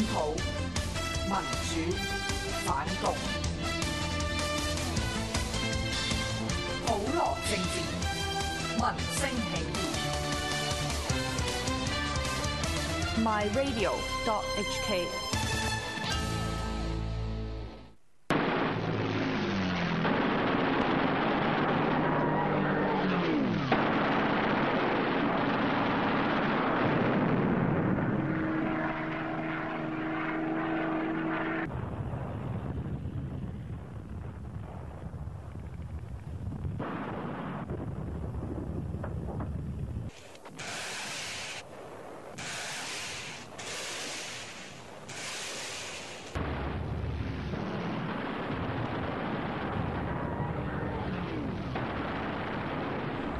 本土民主反共，普罗政治，民生起义。My Radio. dot H K.